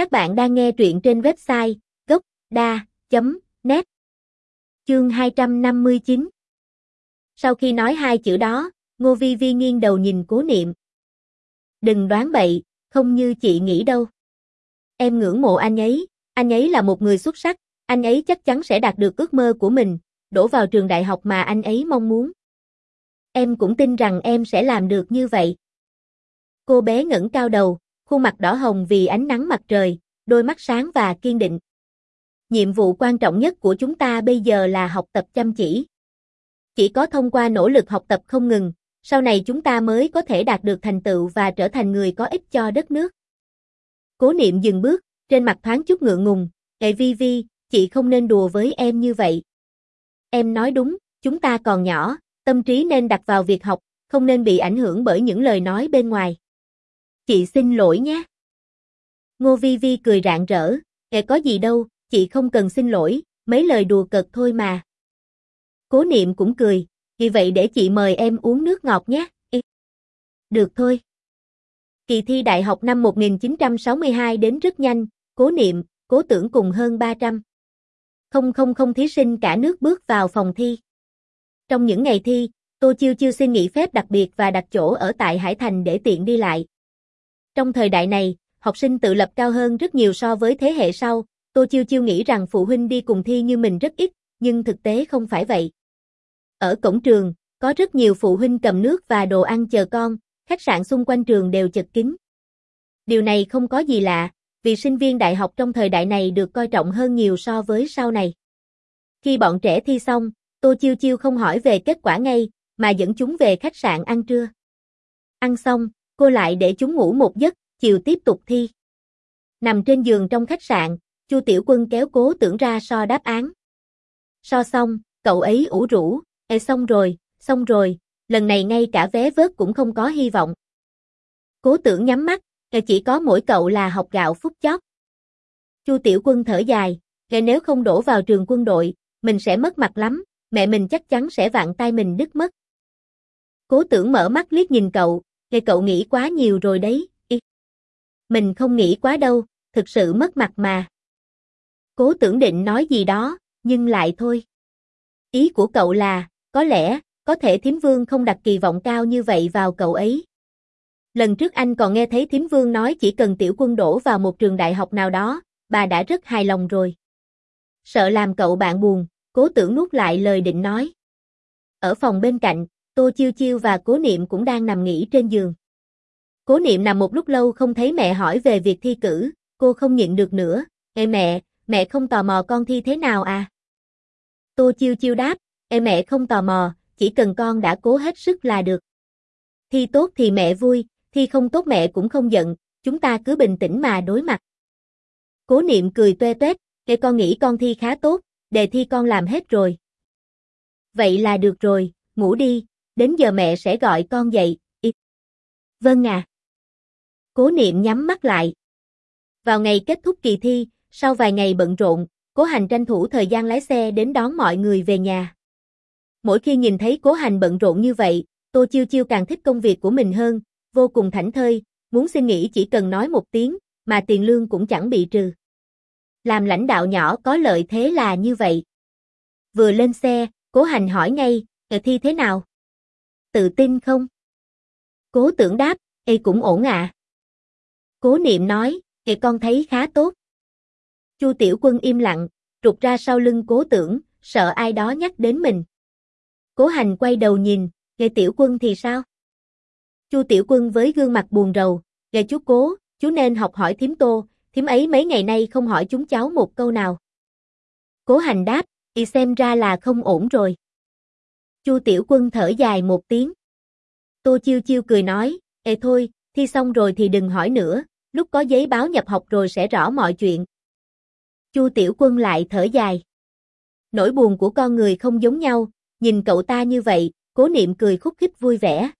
Các bạn đang nghe truyện trên website gốc.da.net Chương 259 Sau khi nói hai chữ đó, Ngô Vi Vi nghiêng đầu nhìn cố niệm. Đừng đoán bậy, không như chị nghĩ đâu. Em ngưỡng mộ anh ấy, anh ấy là một người xuất sắc, anh ấy chắc chắn sẽ đạt được ước mơ của mình, đổ vào trường đại học mà anh ấy mong muốn. Em cũng tin rằng em sẽ làm được như vậy. Cô bé ngẩng cao đầu, khuôn mặt đỏ hồng vì ánh nắng mặt trời, đôi mắt sáng và kiên định. Nhiệm vụ quan trọng nhất của chúng ta bây giờ là học tập chăm chỉ. Chỉ có thông qua nỗ lực học tập không ngừng, sau này chúng ta mới có thể đạt được thành tựu và trở thành người có ích cho đất nước. Cố niệm dừng bước, trên mặt thoáng chút ngượng ngùng, Ê Vi Vi, chị không nên đùa với em như vậy. Em nói đúng, chúng ta còn nhỏ, tâm trí nên đặt vào việc học, không nên bị ảnh hưởng bởi những lời nói bên ngoài. Chị xin lỗi nhé. Ngô Vi Vi cười rạng rỡ, kệ có gì đâu, chị không cần xin lỗi, mấy lời đùa cợt thôi mà. Cố niệm cũng cười, vì vậy để chị mời em uống nước ngọt nhé. Ê. Được thôi. Kỳ thi đại học năm 1962 đến rất nhanh, cố niệm, cố tưởng cùng hơn 300. Không không không thí sinh cả nước bước vào phòng thi. Trong những ngày thi, Tô Chiêu Chiêu xin nghỉ phép đặc biệt và đặt chỗ ở tại Hải Thành để tiện đi lại. Trong thời đại này, học sinh tự lập cao hơn rất nhiều so với thế hệ sau, Tô Chiêu Chiêu nghĩ rằng phụ huynh đi cùng thi như mình rất ít, nhưng thực tế không phải vậy. Ở cổng trường, có rất nhiều phụ huynh cầm nước và đồ ăn chờ con, khách sạn xung quanh trường đều chật kín. Điều này không có gì lạ, vì sinh viên đại học trong thời đại này được coi trọng hơn nhiều so với sau này. Khi bọn trẻ thi xong, Tô Chiêu Chiêu không hỏi về kết quả ngay, mà dẫn chúng về khách sạn ăn trưa. Ăn xong, cô lại để chúng ngủ một giấc, chiều tiếp tục thi. Nằm trên giường trong khách sạn, Chu Tiểu Quân kéo cố tưởng ra so đáp án. So xong, cậu ấy ủ rũ, Ê xong rồi, xong rồi, lần này ngay cả vé vớt cũng không có hy vọng. Cố tưởng nhắm mắt, chỉ có mỗi cậu là học gạo phút chót. Chu Tiểu Quân thở dài, nếu không đổ vào trường quân đội, mình sẽ mất mặt lắm, mẹ mình chắc chắn sẽ vạn tay mình đứt mất. Cố tưởng mở mắt liếc nhìn cậu, nghe cậu nghĩ quá nhiều rồi đấy. Ý. Mình không nghĩ quá đâu, thực sự mất mặt mà. Cố tưởng định nói gì đó, nhưng lại thôi. Ý của cậu là, có lẽ, có thể Thiếm Vương không đặt kỳ vọng cao như vậy vào cậu ấy. Lần trước anh còn nghe thấy Thiếm Vương nói chỉ cần tiểu quân đổ vào một trường đại học nào đó, bà đã rất hài lòng rồi. Sợ làm cậu bạn buồn, cố tưởng nuốt lại lời định nói. Ở phòng bên cạnh, Tô Chiêu Chiêu và Cố Niệm cũng đang nằm nghỉ trên giường. Cố Niệm nằm một lúc lâu không thấy mẹ hỏi về việc thi cử, cô không nhịn được nữa. Ê mẹ, mẹ không tò mò con thi thế nào à? Tô Chiêu Chiêu đáp, Ê mẹ không tò mò, chỉ cần con đã cố hết sức là được. Thi tốt thì mẹ vui, thi không tốt mẹ cũng không giận, chúng ta cứ bình tĩnh mà đối mặt. Cố Niệm cười toe toét. để con nghĩ con thi khá tốt, đề thi con làm hết rồi. Vậy là được rồi, ngủ đi, đến giờ mẹ sẽ gọi con dậy. Ý. Vâng à. Cố niệm nhắm mắt lại. Vào ngày kết thúc kỳ thi, sau vài ngày bận rộn, cố hành tranh thủ thời gian lái xe đến đón mọi người về nhà. Mỗi khi nhìn thấy cố hành bận rộn như vậy, Tô Chiêu Chiêu càng thích công việc của mình hơn, vô cùng thảnh thơi, muốn xin nghỉ chỉ cần nói một tiếng, mà tiền lương cũng chẳng bị trừ. Làm lãnh đạo nhỏ có lợi thế là như vậy. Vừa lên xe, cố hành hỏi ngay, kỳ thi thế nào? Tự tin không? Cố tưởng đáp, Ê cũng ổn ạ. À. Cố niệm nói, Ê con thấy khá tốt. Chu tiểu quân im lặng, trục ra sau lưng cố tưởng, sợ ai đó nhắc đến mình. Cố hành quay đầu nhìn, Ê tiểu quân thì sao? Chu tiểu quân với gương mặt buồn rầu, Ê chú cố, chú nên học hỏi thím tô, thím ấy mấy ngày nay không hỏi chúng cháu một câu nào. Cố hành đáp, y xem ra là không ổn rồi. Chu Tiểu Quân thở dài một tiếng. Tô Chiêu Chiêu cười nói, Ê thôi, thi xong rồi thì đừng hỏi nữa, lúc có giấy báo nhập học rồi sẽ rõ mọi chuyện. Chu Tiểu Quân lại thở dài. Nỗi buồn của con người không giống nhau, nhìn cậu ta như vậy, cố niệm cười khúc khích vui vẻ.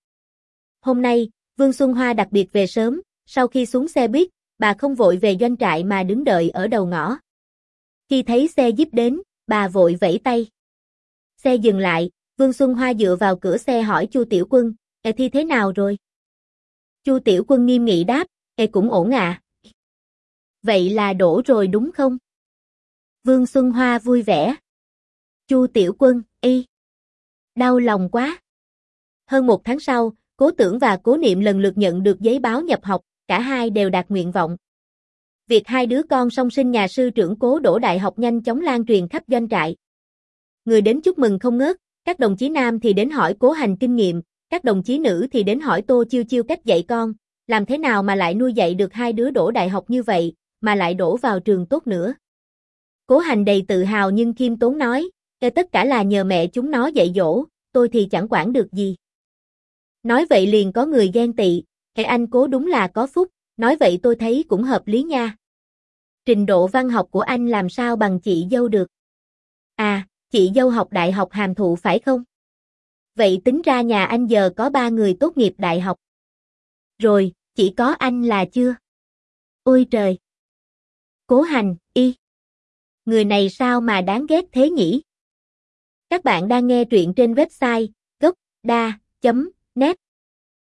Hôm nay, Vương Xuân Hoa đặc biệt về sớm, sau khi xuống xe buýt, bà không vội về doanh trại mà đứng đợi ở đầu ngõ. Khi thấy xe giúp đến, bà vội vẫy tay. Xe dừng lại, Vương Xuân Hoa dựa vào cửa xe hỏi Chu Tiểu Quân, "Ê thi thế nào rồi?" Chu Tiểu Quân nghiêm nghị đáp, "Ê cũng ổn à." Vậy là đổ rồi đúng không? Vương Xuân Hoa vui vẻ. Chu Tiểu Quân, y. Đau lòng quá. Hơn một tháng sau, Cố Tưởng và Cố Niệm lần lượt nhận được giấy báo nhập học, cả hai đều đạt nguyện vọng. Việc hai đứa con song sinh nhà sư trưởng Cố đổ đại học nhanh chóng lan truyền khắp doanh trại. Người đến chúc mừng không ngớt, các đồng chí nam thì đến hỏi Cố Hành kinh nghiệm, các đồng chí nữ thì đến hỏi Tô Chiêu Chiêu cách dạy con, làm thế nào mà lại nuôi dạy được hai đứa đổ đại học như vậy, mà lại đổ vào trường tốt nữa. Cố hành đầy tự hào nhưng khiêm tốn nói, tất cả là nhờ mẹ chúng nó dạy dỗ, tôi thì chẳng quản được gì. Nói vậy liền có người ghen tị, cái anh cố đúng là có phúc, nói vậy tôi thấy cũng hợp lý nha. Trình độ văn học của anh làm sao bằng chị dâu được? À, chị dâu học đại học hàm thụ phải không? Vậy tính ra nhà anh giờ có ba người tốt nghiệp đại học. Rồi, chỉ có anh là chưa? Ôi trời! Cố hành, y. Người này sao mà đáng ghét thế nhỉ? Các bạn đang nghe truyện trên website gocda.net